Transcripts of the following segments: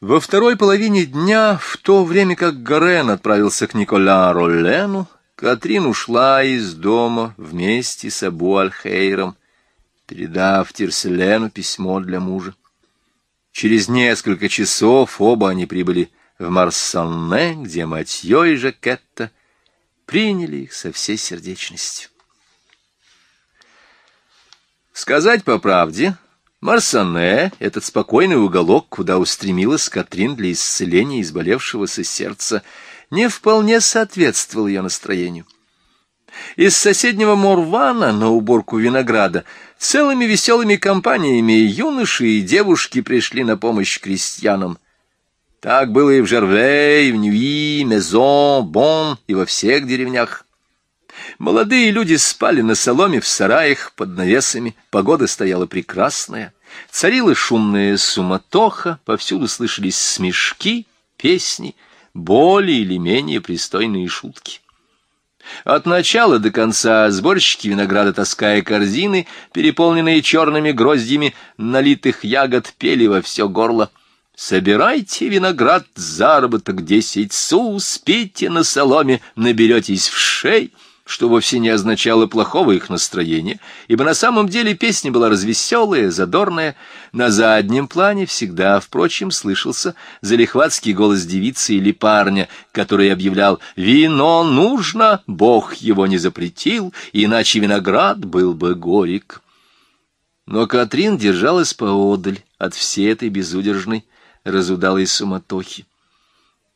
Во второй половине дня, в то время как Горен отправился к Николя Роллену, Катрин ушла из дома вместе с Абу Альхейром, передав Тирселену письмо для мужа. Через несколько часов оба они прибыли в Марсанне, где Матьё и Жакетта приняли их со всей сердечностью. Сказать по правде, Марсане, этот спокойный уголок, куда устремилась Катрин для исцеления изболевшегося сердца, не вполне соответствовал ее настроению. Из соседнего Морвана на уборку винограда целыми веселыми компаниями юноши и девушки пришли на помощь крестьянам. Так было и в Жерве, и в Ньюи, Мезон, Бон, и во всех деревнях. Молодые люди спали на соломе в сараях под навесами, погода стояла прекрасная, царила шумная суматоха, повсюду слышались смешки, песни, более или менее пристойные шутки. От начала до конца сборщики винограда, таская корзины, переполненные черными гроздьями налитых ягод, пели во все горло. «Собирайте виноград, заработок десять су, спите на соломе, наберетесь в шей» что вовсе не означало плохого их настроения, ибо на самом деле песня была развеселая, задорная. На заднем плане всегда, впрочем, слышался залихватский голос девицы или парня, который объявлял «Вино нужно, Бог его не запретил, иначе виноград был бы горек». Но Катрин держалась поодаль от всей этой безудержной разудалой суматохи.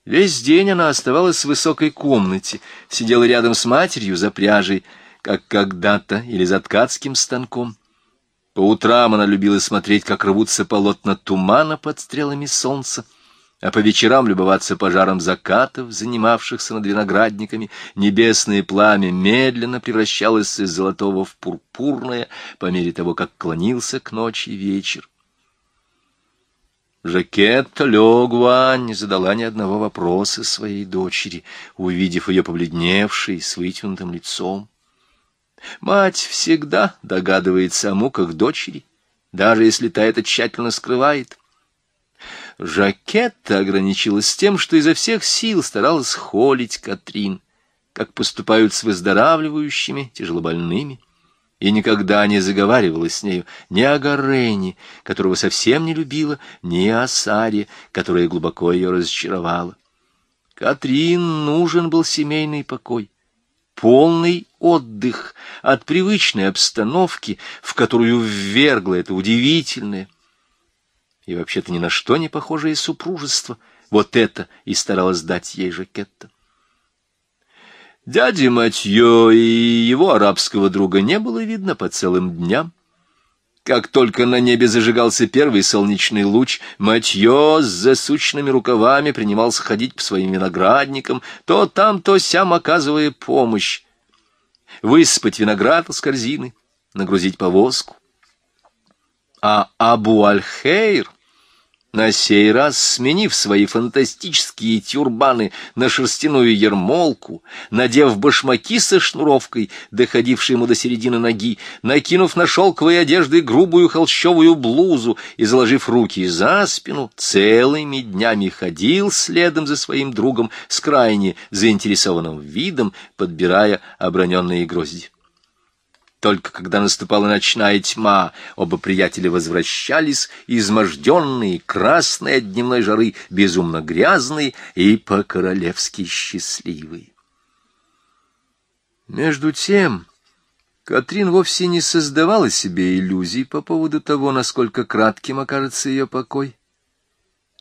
Весь день она оставалась в высокой комнате, сидела рядом с матерью за пряжей, как когда-то, или за ткацким станком. По утрам она любила смотреть, как рвутся полотна тумана под стрелами солнца, а по вечерам любоваться пожаром закатов, занимавшихся над виноградниками. Небесное пламя медленно превращалось из золотого в пурпурное по мере того, как клонился к ночи вечер. Жакетта Легуа не задала ни одного вопроса своей дочери, увидев ее побледневшей, с вытянутым лицом. Мать всегда догадывается о муках дочери, даже если та это тщательно скрывает. Жакетта ограничилась тем, что изо всех сил старалась холить Катрин, как поступают с выздоравливающими, тяжелобольными и никогда не заговаривала с нею ни о Гарене, которого совсем не любила, ни о Саре, которая глубоко ее разочаровала. Катрин нужен был семейный покой, полный отдых от привычной обстановки, в которую ввергла это удивительное и вообще-то ни на что не похожее супружество. Вот это и старалась дать ей Жакетта. Дяди Матьё и его арабского друга не было видно по целым дням. Как только на небе зажигался первый солнечный луч, Матьё с засученными рукавами принимался ходить по своим виноградникам, то там, то сям оказывая помощь. Высыпать виноград из корзины, нагрузить повозку. А Абу-Аль-Хейр на сей раз, сменив свои фантастические тюрбаны на шерстяную ермолку, надев башмаки со шнуровкой, доходившей ему до середины ноги, накинув на шелковые одежды грубую холщовую блузу и заложив руки за спину, целыми днями ходил следом за своим другом с крайне заинтересованным видом, подбирая оброненные грозди. Только когда наступала ночная тьма, оба приятеля возвращались, изможденные, красные от дневной жары, безумно грязные и по-королевски счастливые. Между тем, Катрин вовсе не создавала себе иллюзий по поводу того, насколько кратким окажется ее покой.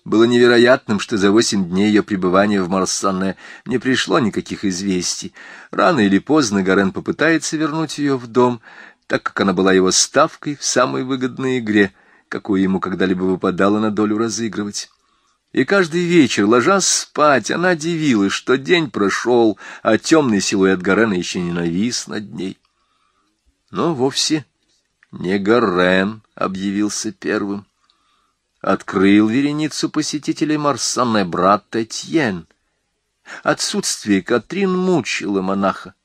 Было невероятным, что за восемь дней ее пребывания в Марсане не пришло никаких известий. Рано или поздно Гарен попытается вернуть ее в дом, так как она была его ставкой в самой выгодной игре, какую ему когда-либо выпадало на долю разыгрывать. И каждый вечер, ложась спать, она дивилась, что день прошел, а темный силуэт Гарена еще не навис над ней. Но вовсе не Гарен объявился первым открыл вереницу посетителей Марсане брат Этьен. Отсутствие Катрин мучило монаха.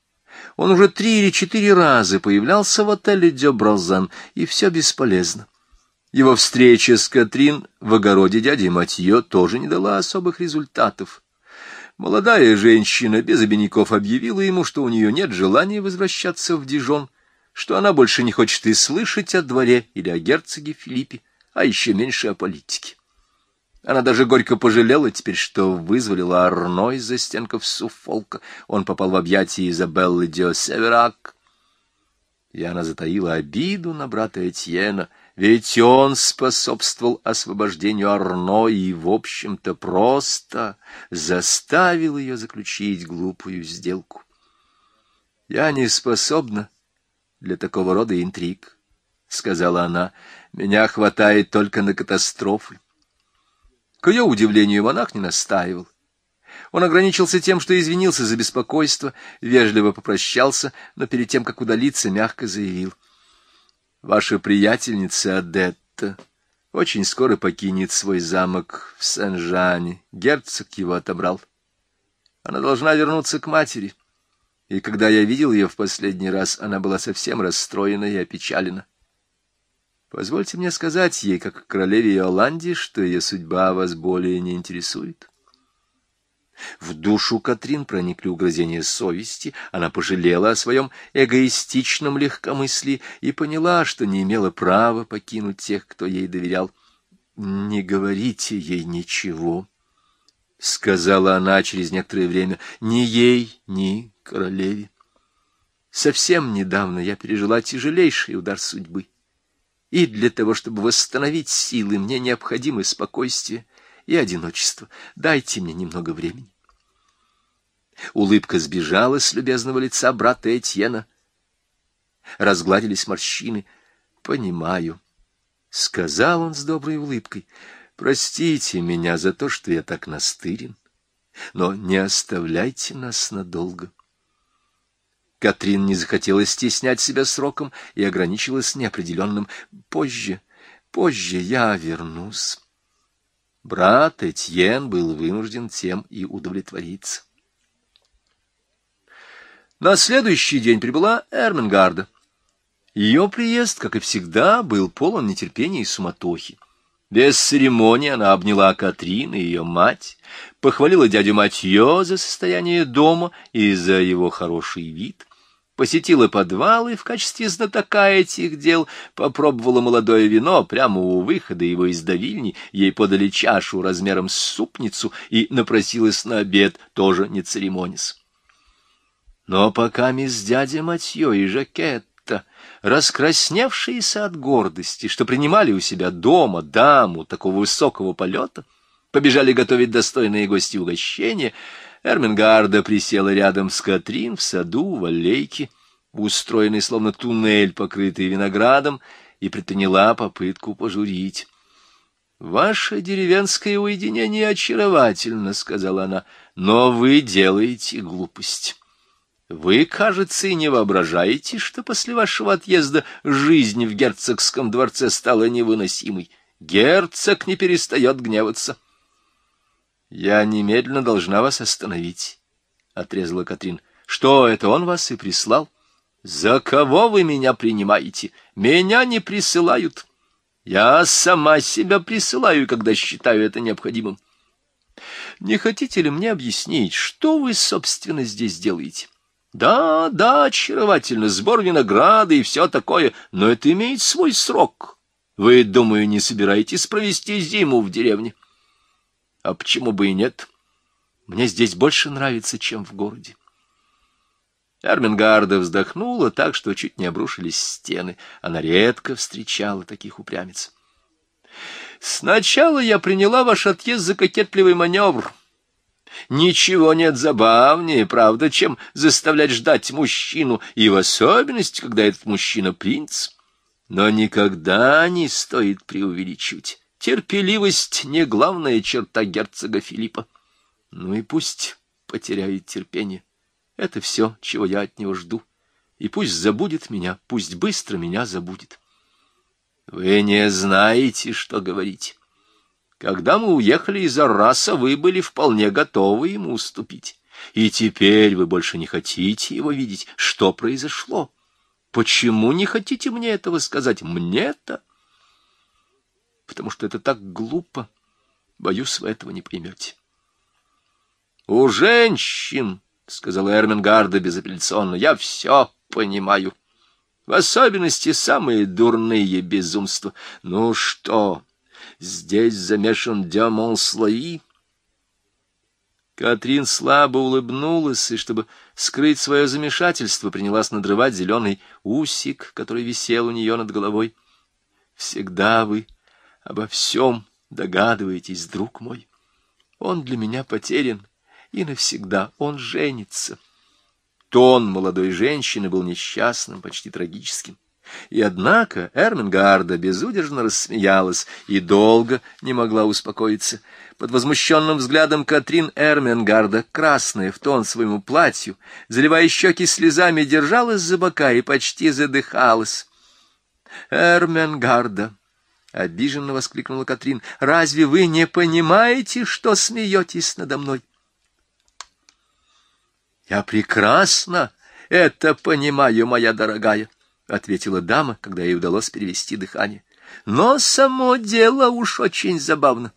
Он уже три или четыре раза появлялся в отеле Дёброзан, и все бесполезно. Его встреча с Катрин в огороде дяди Матье тоже не дала особых результатов. Молодая женщина без обиняков объявила ему, что у нее нет желания возвращаться в Дижон, что она больше не хочет и слышать о дворе или о герцоге Филиппе, а еще меньше о политике. Она даже горько пожалела теперь, что вызволила Арно из застенков Суфолка. Он попал в объятия Изабеллы Дио Северак. И она затаила обиду на брата Этьена, ведь он способствовал освобождению Арно и, в общем-то, просто заставил ее заключить глупую сделку. «Я не способна для такого рода интриг», — сказала она. «Меня хватает только на катастрофы». К ее удивлению монах не настаивал. Он ограничился тем, что извинился за беспокойство, вежливо попрощался, но перед тем, как удалиться, мягко заявил. «Ваша приятельница Адетта очень скоро покинет свой замок в Сен-Жане. Герцог его отобрал. Она должна вернуться к матери. И когда я видел ее в последний раз, она была совсем расстроена и опечалена. Позвольте мне сказать ей, как королеве Иоланде, что ее судьба вас более не интересует. В душу Катрин проникли угрызения совести, она пожалела о своем эгоистичном легкомыслии и поняла, что не имела права покинуть тех, кто ей доверял. «Не говорите ей ничего», — сказала она через некоторое время, — «ни ей, ни королеве. Совсем недавно я пережила тяжелейший удар судьбы. И для того, чтобы восстановить силы, мне необходимо спокойствие и одиночество. Дайте мне немного времени. Улыбка сбежала с любезного лица брата Этьена. Разгладились морщины. «Понимаю», — сказал он с доброй улыбкой. «Простите меня за то, что я так настырен, но не оставляйте нас надолго». Катрин не захотела стеснять себя сроком и ограничилась неопределенным «позже, позже я вернусь». Брат Этьен был вынужден тем и удовлетвориться. На следующий день прибыла Эрменгарда. Ее приезд, как и всегда, был полон нетерпения и суматохи. Без церемонии она обняла Катрин и ее мать, похвалила дядю Матье за состояние дома и за его хороший вид посетила подвалы в качестве знатока этих дел, попробовала молодое вино прямо у выхода его из давильни, ей подали чашу размером с супницу и напросилась на обед, тоже не церемонясь. Но пока мисс дядя Матье и Жакетта, раскрасневшиеся от гордости, что принимали у себя дома даму такого высокого полета, побежали готовить достойные гости угощения, Эрмингарда присела рядом с Катрин в саду, в аллейке, устроенный словно туннель, покрытый виноградом, и предприняла попытку пожурить. — Ваше деревенское уединение очаровательно, — сказала она, — но вы делаете глупость. Вы, кажется, и не воображаете, что после вашего отъезда жизнь в герцогском дворце стала невыносимой. Герцог не перестает гневаться. —— Я немедленно должна вас остановить, — отрезала Катрин. — Что, это он вас и прислал? — За кого вы меня принимаете? Меня не присылают. Я сама себя присылаю, когда считаю это необходимым. Не хотите ли мне объяснить, что вы, собственно, здесь делаете? Да, да, очаровательно, сбор винограда и все такое, но это имеет свой срок. Вы, думаю, не собираетесь провести зиму в деревне? — а почему бы и нет? Мне здесь больше нравится, чем в городе. Армингарда вздохнула так, что чуть не обрушились стены. Она редко встречала таких упрямец. «Сначала я приняла ваш отъезд за кокетливый маневр. Ничего нет забавнее, правда, чем заставлять ждать мужчину, и в особенности, когда этот мужчина принц. Но никогда не стоит преувеличивать. Терпеливость — не главная черта герцога Филиппа. Ну и пусть потеряет терпение. Это все, чего я от него жду. И пусть забудет меня, пусть быстро меня забудет. Вы не знаете, что говорите. Когда мы уехали из Арраса, вы были вполне готовы ему уступить. И теперь вы больше не хотите его видеть. Что произошло? Почему не хотите мне этого сказать? Мне-то? Потому что это так глупо. Боюсь, вы этого не поймете. — У женщин, — сказала Эрмингарда безапелляционно, — я все понимаю. В особенности самые дурные безумства. Ну что, здесь замешан Дямон Слои? Катрин слабо улыбнулась и, чтобы скрыть свое замешательство, принялась надрывать зеленый усик, который висел у нее над головой. «Всегда вы обо всем догадываетесь, друг мой. Он для меня потерян, и навсегда он женится». Тон молодой женщины был несчастным, почти трагическим. И однако Эрмингарда безудержно рассмеялась и долго не могла успокоиться. Под возмущенным взглядом Катрин Эрмингарда, красная в тон своему платью, заливая щеки слезами, держалась за бока и почти задыхалась. «Эрмингарда!» — обиженно воскликнула Катрин. «Разве вы не понимаете, что смеетесь надо мной?» «Я прекрасно это понимаю, моя дорогая», — ответила дама, когда ей удалось перевести дыхание. «Но само дело уж очень забавно.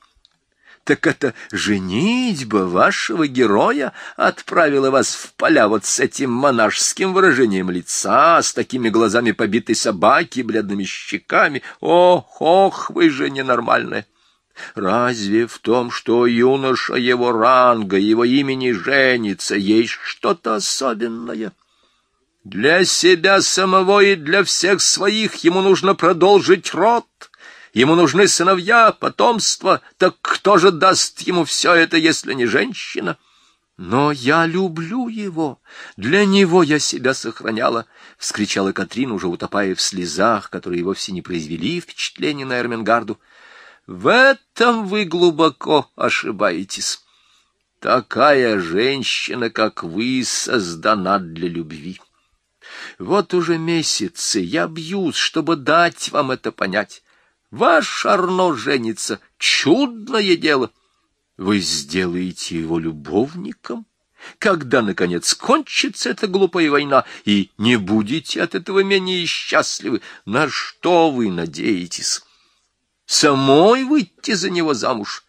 Так это женитьба вашего героя отправила вас в поля вот с этим монашеским выражением лица, с такими глазами побитой собаки, бледными щеками. Ох, ох, вы же ненормальная!» Разве в том, что юноша его ранга, его имени женится, есть что-то особенное? Для себя самого и для всех своих ему нужно продолжить род. Ему нужны сыновья, потомство. Так кто же даст ему все это, если не женщина? Но я люблю его. Для него я себя сохраняла, — вскричала Катрин, уже утопая в слезах, которые вовсе не произвели впечатления на Эрмингарду. В этом вы глубоко ошибаетесь. Такая женщина, как вы, создана для любви. Вот уже месяцы я бьюсь, чтобы дать вам это понять. Ваш Арно женится — чудное дело. Вы сделаете его любовником? Когда, наконец, кончится эта глупая война, и не будете от этого менее счастливы, на что вы надеетесь? самой выйти за него замуж.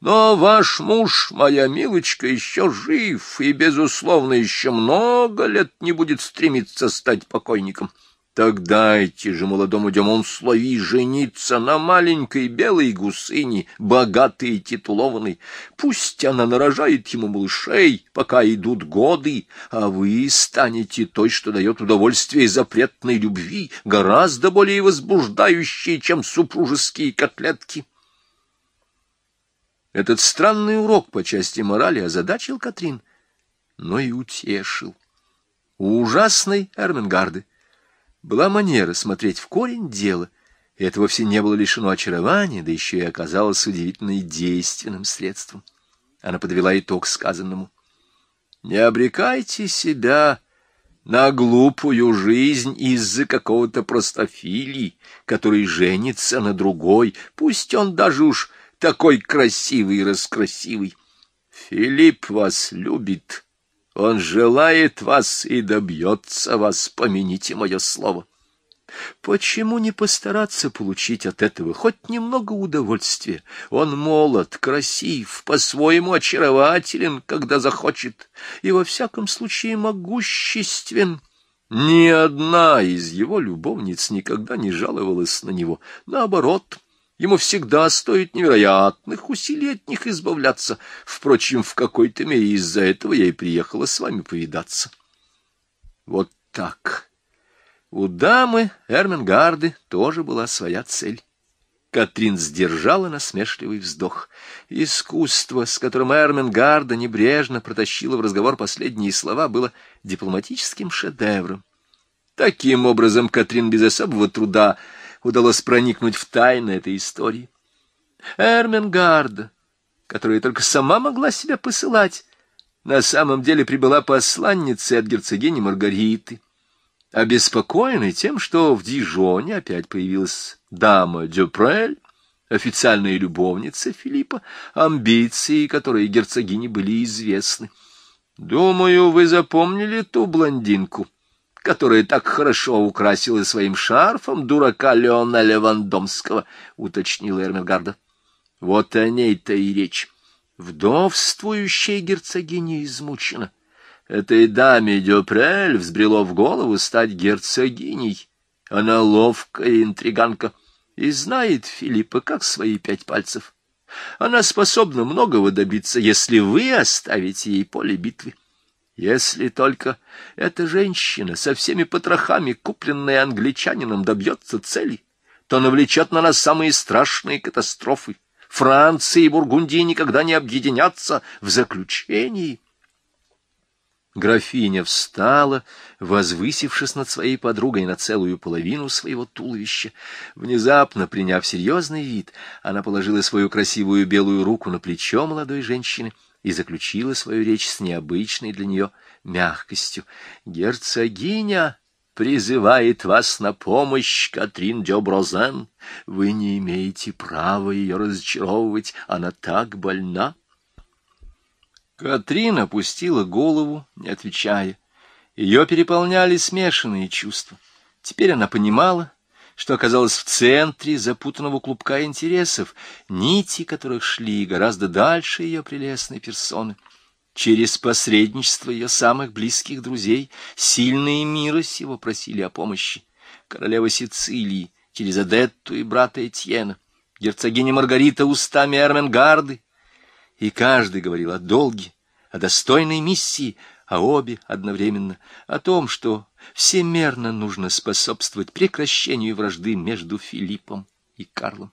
Но ваш муж, моя милочка, еще жив и, безусловно, еще много лет не будет стремиться стать покойником. Так дайте же молодому Демонслави жениться на маленькой белой гусыне, богатой и титулованной. Пусть она нарожает ему малышей, пока идут годы, а вы станете той, что дает удовольствие запретной любви, гораздо более возбуждающей, чем супружеские котлетки. Этот странный урок по части морали озадачил Катрин, но и утешил. У ужасной Эрмингарды — была манера смотреть в корень дела, и это вовсе не было лишено очарования, да еще и оказалось удивительно действенным средством. Она подвела итог сказанному. «Не обрекайте себя на глупую жизнь из-за какого-то простофилии, который женится на другой, пусть он даже уж такой красивый и раскрасивый. Филипп вас любит» Он желает вас и добьется вас, помяните мое слово. Почему не постараться получить от этого хоть немного удовольствия? Он молод, красив, по-своему очарователен, когда захочет, и во всяком случае могуществен. Ни одна из его любовниц никогда не жаловалась на него. Наоборот, Ему всегда стоит невероятных усилий от них избавляться. Впрочем, в какой-то мере из-за этого я и приехала с вами повидаться. Вот так. У дамы Эрмингарды тоже была своя цель. Катрин сдержала насмешливый вздох. Искусство, с которым Эрмингарда небрежно протащила в разговор последние слова, было дипломатическим шедевром. Таким образом, Катрин без особого труда удалось проникнуть в тайны этой истории. Эрменгарда, которая только сама могла себя посылать, на самом деле прибыла посланницей от герцогини Маргариты, обеспокоенной тем, что в Дижоне опять появилась дама Дюпрель, официальная любовница Филиппа, амбиции которой герцогини были известны. Думаю, вы запомнили ту блондинку, которая так хорошо украсила своим шарфом дурака Леона Левандомского, — уточнила Эрмингарда. — Вот о ней-то и речь. Вдовствующая герцогиня измучена. Этой даме Дюпрель взбрело в голову стать герцогиней. Она ловкая интриганка и знает Филиппа как свои пять пальцев. Она способна многого добиться, если вы оставите ей поле битвы. Если только эта женщина со всеми потрохами, купленная англичанином, добьется цели, то навлечет на нас самые страшные катастрофы. Франция и Бургундия никогда не объединятся в заключении. Графиня встала, возвысившись над своей подругой на целую половину своего туловища. Внезапно, приняв серьезный вид, она положила свою красивую белую руку на плечо молодой женщины и заключила свою речь с необычной для нее мягкостью. «Герцогиня!» призывает вас на помощь, Катрин Дёброзен. Вы не имеете права ее разочаровывать, она так больна. Катрин опустила голову, не отвечая. Ее переполняли смешанные чувства. Теперь она понимала, что оказалась в центре запутанного клубка интересов, нити которых шли гораздо дальше ее прелестной персоны. Через посредничество ее самых близких друзей сильные мира сего просили о помощи. Королева Сицилии, через Адетту и брата Этьена, герцогиня Маргарита устами Эрменгарды, и каждый говорил о долге, о достойной миссии, а обе одновременно о том, что всемерно нужно способствовать прекращению вражды между Филиппом и Карлом.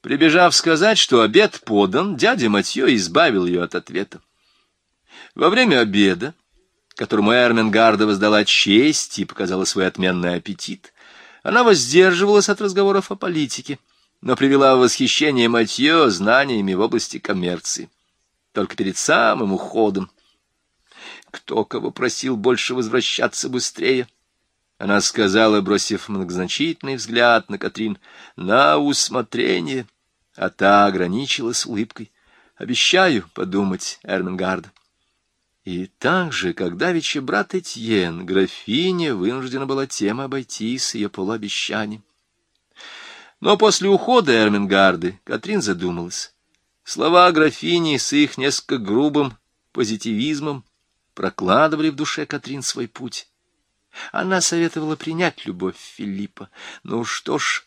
Прибежав сказать, что обед подан, дядя Матье избавил ее от ответа. Во время обеда, которому Эрменгарда воздала честь и показала свой отменный аппетит, она воздерживалась от разговоров о политике, но привела в восхищение Матье знаниями в области коммерции. Только перед самым уходом. Кто кого просил больше возвращаться быстрее? Она сказала, бросив многозначительный взгляд на Катрин, на усмотрение, а та ограничилась улыбкой. Обещаю подумать, Эрменгарда. И так же, как давеча брат Этьен, графиня вынуждена была тем обойтись ее полуобещанием. Но после ухода Эрмингарды Катрин задумалась. Слова графини с их несколько грубым позитивизмом прокладывали в душе Катрин свой путь. Она советовала принять любовь Филиппа. Ну что ж,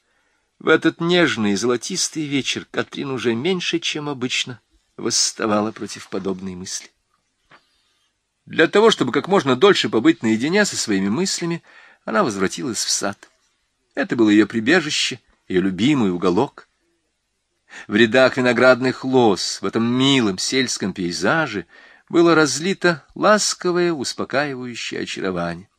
в этот нежный золотистый вечер Катрин уже меньше, чем обычно, восставала против подобной мысли. Для того, чтобы как можно дольше побыть наедине со своими мыслями, она возвратилась в сад. Это было ее прибежище, ее любимый уголок. В рядах виноградных лоз, в этом милом сельском пейзаже, было разлито ласковое, успокаивающее очарование.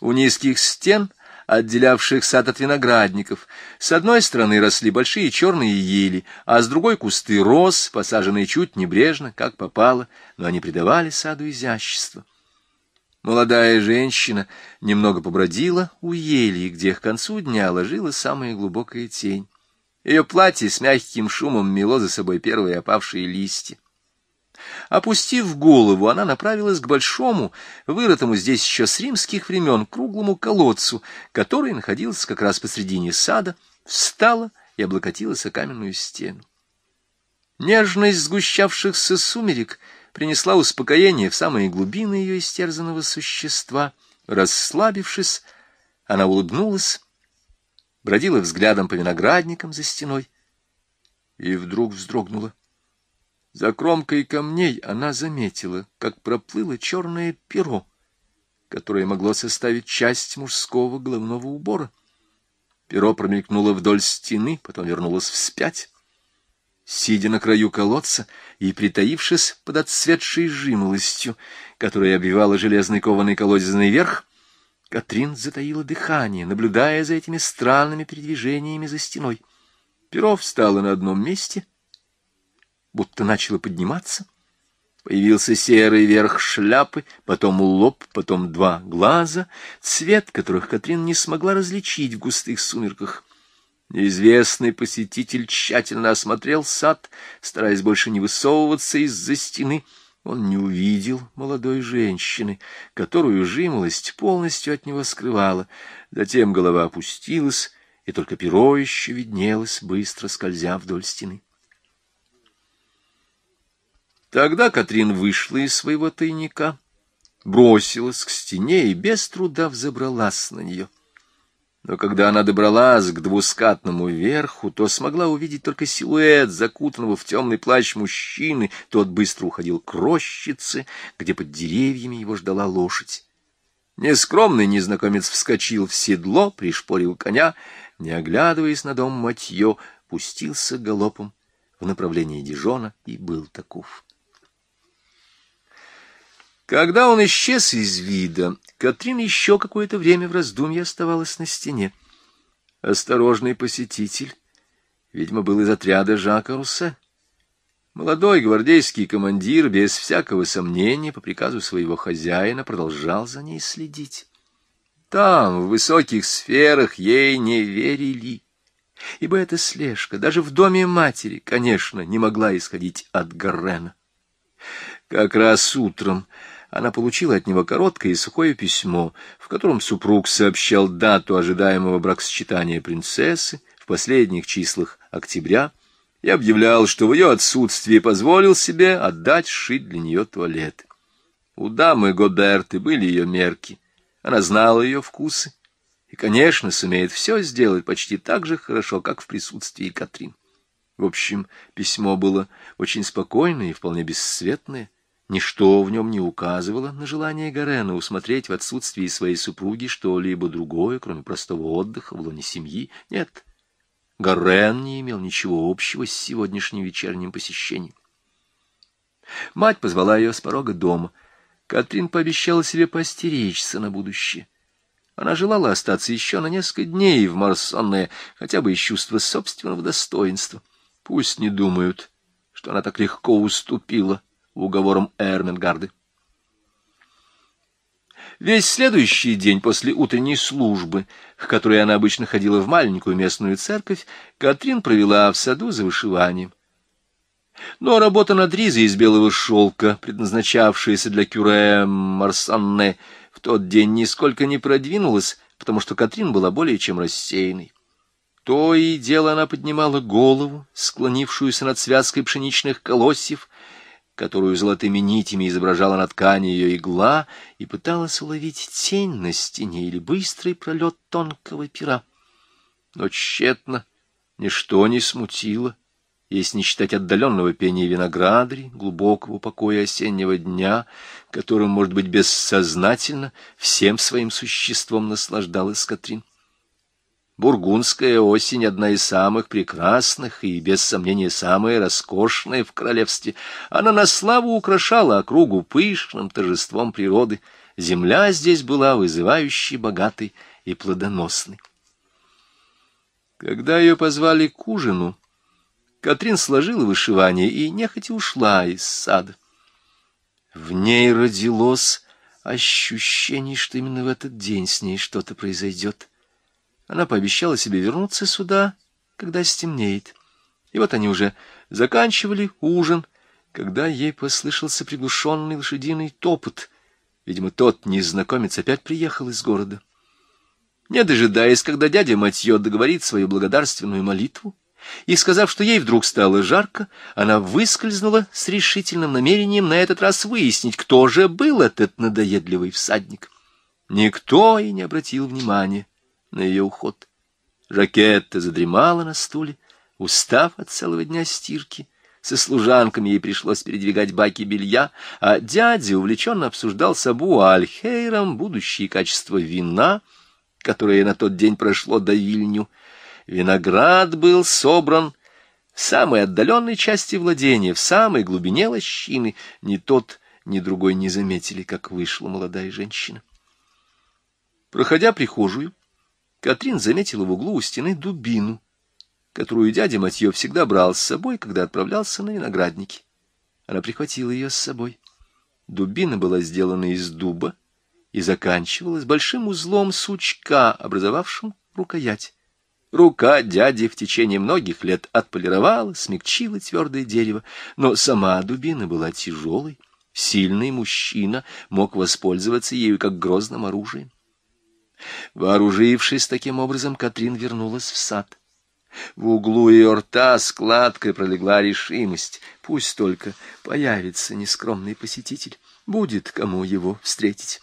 У низких стен, отделявших сад от виноградников, с одной стороны росли большие черные ели, а с другой кусты роз, посаженные чуть небрежно, как попало, но они придавали саду изящество. Молодая женщина немного побродила у ели, где к концу дня ложила самая глубокая тень. Ее платье с мягким шумом мело за собой первые опавшие листья. Опустив голову, она направилась к большому, вырытому здесь еще с римских времен, круглому колодцу, который находился как раз посредине сада, встала и облокотилась о каменную стену. Нежность сгущавшихся сумерек — принесла успокоение в самые глубины ее истерзанного существа. Расслабившись, она улыбнулась, бродила взглядом по виноградникам за стеной и вдруг вздрогнула. За кромкой камней она заметила, как проплыло черное перо, которое могло составить часть мужского головного убора. Перо промелькнуло вдоль стены, потом вернулось вспять. Сидя на краю колодца и притаившись под отцветшей жимолостью, которая обвивала железный кованый колодезный верх, Катрин затаила дыхание, наблюдая за этими странными передвижениями за стеной. Перо встало на одном месте, будто начало подниматься. Появился серый верх шляпы, потом лоб, потом два глаза, цвет которых Катрин не смогла различить в густых сумерках. Неизвестный посетитель тщательно осмотрел сад, стараясь больше не высовываться из-за стены. он не увидел молодой женщины, которую жимолость полностью от него скрывала. Затем голова опустилась, и только перо еще виднелось, быстро скользя вдоль стены. Тогда Катрин вышла из своего тайника, бросилась к стене и без труда взобралась на нее. Но когда она добралась к двускатному верху, то смогла увидеть только силуэт закутанного в темный плащ мужчины. Тот быстро уходил к рощице, где под деревьями его ждала лошадь. Нескромный незнакомец вскочил в седло, пришпорил коня, не оглядываясь на дом Матье, пустился галопом в направлении Дижона и был таков. Когда он исчез из вида, Катрин еще какое-то время в раздумье оставалась на стене. Осторожный посетитель, видимо, был из отряда Жака Руссе. Молодой гвардейский командир, без всякого сомнения, по приказу своего хозяина, продолжал за ней следить. Там, в высоких сферах, ей не верили, ибо эта слежка даже в доме матери, конечно, не могла исходить от Гаррена. Как раз утром она получила от него короткое и сухое письмо, в котором супруг сообщал дату ожидаемого бракосочетания принцессы в последних числах октября и объявлял, что в ее отсутствии позволил себе отдать сшить для нее туалет. У дамы Годерты были ее мерки, она знала ее вкусы и, конечно, сумеет все сделать почти так же хорошо, как в присутствии Катрин. В общем, письмо было очень спокойное и вполне бесцветное, Ничто в нем не указывало на желание Гарена усмотреть в отсутствии своей супруги что-либо другое, кроме простого отдыха в лоне семьи. Нет, Гарен не имел ничего общего с сегодняшним вечерним посещением. Мать позвала ее с порога дома. Катрин пообещала себе постеречься на будущее. Она желала остаться еще на несколько дней в Марсонне, хотя бы из чувства собственного достоинства. Пусть не думают, что она так легко уступила уговором Эрменгарды. Весь следующий день после утренней службы, к которой она обычно ходила в маленькую местную церковь, Катрин провела в саду за вышиванием. Но работа над ризой из белого шелка, предназначавшаяся для кюре Марсанне, в тот день нисколько не продвинулась, потому что Катрин была более чем рассеянной. То и дело она поднимала голову, склонившуюся над связкой пшеничных колосьев, которую золотыми нитями изображала на ткани ее игла, и пыталась уловить тень на стене или быстрый пролет тонкого пера. Но тщетно, ничто не смутило, если не считать отдаленного пения виноградари, глубокого покоя осеннего дня, которым, может быть, бессознательно всем своим существом наслаждалась Катрин. Бургундская осень — одна из самых прекрасных и, без сомнения, самая роскошная в королевстве. Она на славу украшала округу пышным торжеством природы. Земля здесь была вызывающей, богатой и плодоносной. Когда ее позвали к ужину, Катрин сложила вышивание и нехотя ушла из сада. В ней родилось ощущение, что именно в этот день с ней что-то произойдет. Она пообещала себе вернуться сюда, когда стемнеет. И вот они уже заканчивали ужин, когда ей послышался приглушенный лошадиный топот. Видимо, тот незнакомец опять приехал из города. Не дожидаясь, когда дядя Матье договорит свою благодарственную молитву, и, сказав, что ей вдруг стало жарко, она выскользнула с решительным намерением на этот раз выяснить, кто же был этот надоедливый всадник. Никто и не обратил внимания на ее уход. Жакетта задремала на стуле, устав от целого дня стирки. Со служанками ей пришлось передвигать баки белья, а дядя увлеченно обсуждал с Абу Альхейром будущие качества вина, которое на тот день прошло до Вильню. Виноград был собран в самой отдаленной части владения, в самой глубине лощины. Ни тот, ни другой не заметили, как вышла молодая женщина. Проходя прихожую, Катрин заметила в углу у стены дубину, которую дядя Матье всегда брал с собой, когда отправлялся на виноградники. Она прихватила ее с собой. Дубина была сделана из дуба и заканчивалась большим узлом сучка, образовавшим рукоять. Рука дяди в течение многих лет отполировала, смягчила твердое дерево, но сама дубина была тяжелой, сильный мужчина мог воспользоваться ею как грозным оружием. Вооружившись таким образом, Катрин вернулась в сад. В углу ее рта складкой пролегла решимость. Пусть только появится нескромный посетитель, будет кому его встретить.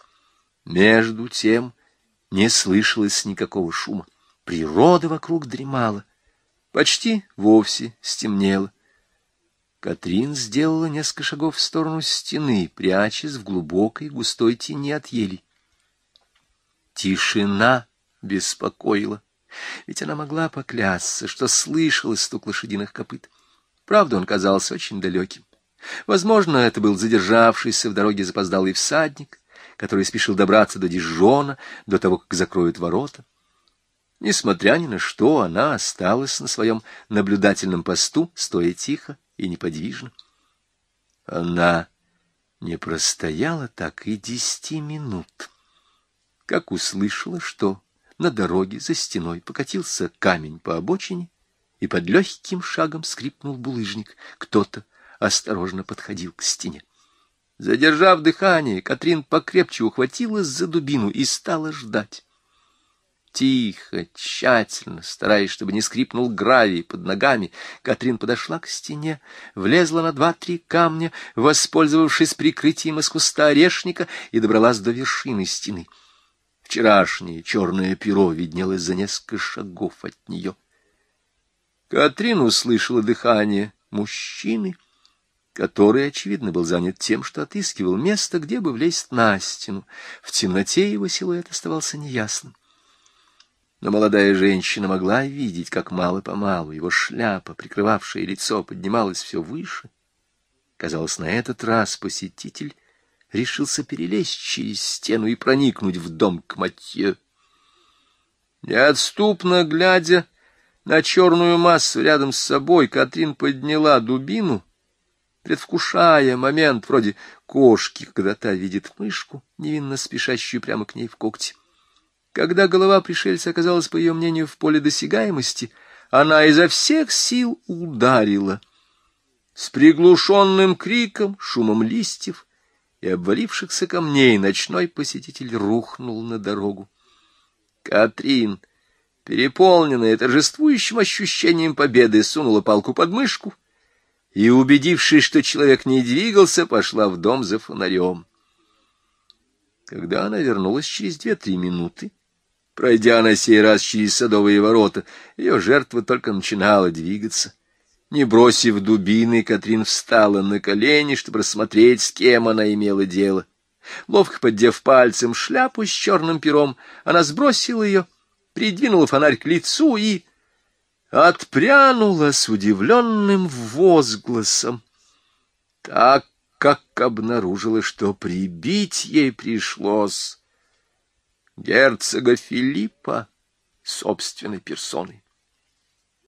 Между тем не слышалось никакого шума. Природа вокруг дремала. Почти вовсе стемнело. Катрин сделала несколько шагов в сторону стены, прячась в глубокой густой тени от елей. Тишина беспокоила, ведь она могла поклясться, что слышала стук лошадиных копыт. Правда, он казался очень далеким. Возможно, это был задержавшийся в дороге запоздалый всадник, который спешил добраться до Дижона, до того, как закроют ворота. Несмотря ни на что, она осталась на своем наблюдательном посту, стоя тихо и неподвижно. Она не простояла так и десяти минут, как услышала, что на дороге за стеной покатился камень по обочине, и под легким шагом скрипнул булыжник. Кто-то осторожно подходил к стене. Задержав дыхание, Катрин покрепче ухватилась за дубину и стала ждать. Тихо, тщательно, стараясь, чтобы не скрипнул гравий под ногами, Катрин подошла к стене, влезла на два-три камня, воспользовавшись прикрытием из куста орешника, и добралась до вершины стены. Вчерашнее черное перо виднелось за несколько шагов от нее. Катрин услышала дыхание мужчины, который, очевидно, был занят тем, что отыскивал место, где бы влезть на стену. В темноте его силуэт оставался неясным. Но молодая женщина могла видеть, как мало-помалу его шляпа, прикрывавшая лицо, поднималась все выше. Казалось, на этот раз посетитель решился перелезть через стену и проникнуть в дом к Матье. Неотступно глядя на черную массу рядом с собой, Катрин подняла дубину, предвкушая момент вроде кошки, когда та видит мышку, невинно спешащую прямо к ней в когти. Когда голова пришельца оказалась, по ее мнению, в поле досягаемости, она изо всех сил ударила. С приглушенным криком, шумом листьев и обвалившихся камней ночной посетитель рухнул на дорогу. Катрин, переполненная торжествующим ощущением победы, сунула палку под мышку и, убедившись, что человек не двигался, пошла в дом за фонарем. Когда она вернулась через две-три минуты, Пройдя на сей раз через садовые ворота, ее жертва только начинала двигаться. Не бросив дубины, Катрин встала на колени, чтобы рассмотреть, с кем она имела дело. Ловко поддев пальцем шляпу с черным пером, она сбросила ее, придвинула фонарь к лицу и отпрянула с удивленным возгласом, так как обнаружила, что прибить ей пришлось герцога Филиппа собственной персоной.